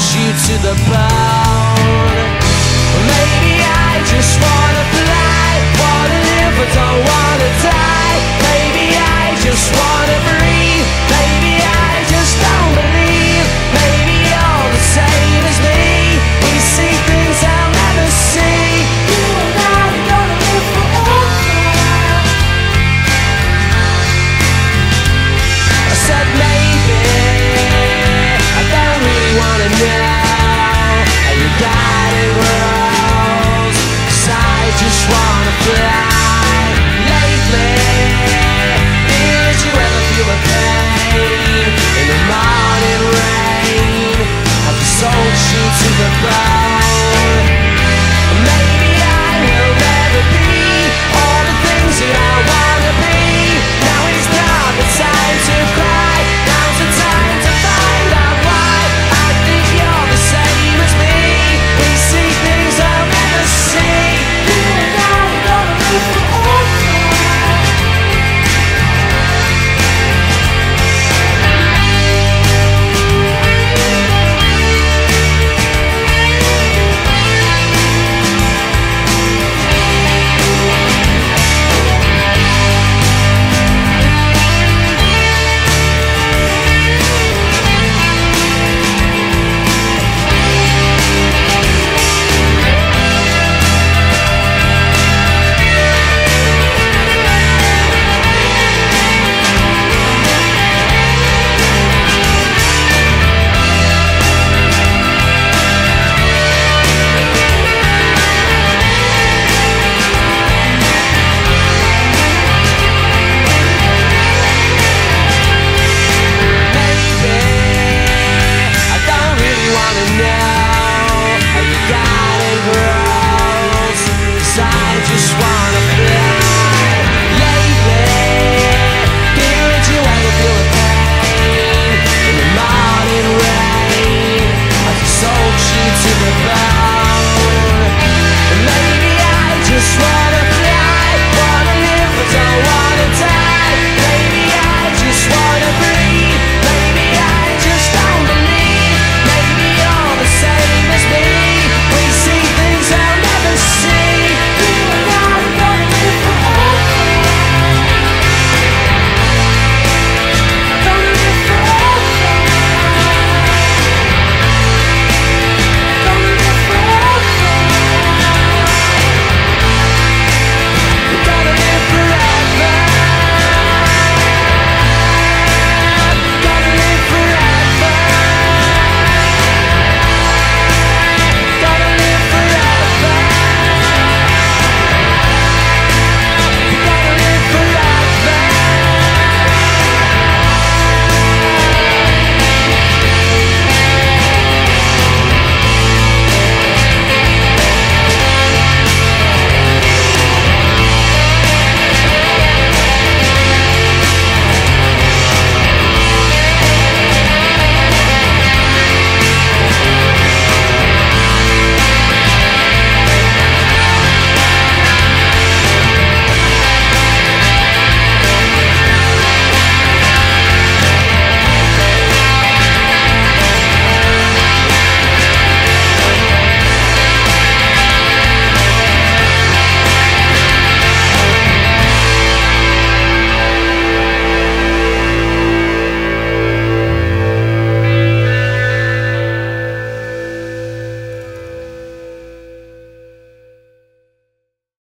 you to the bar. To the bar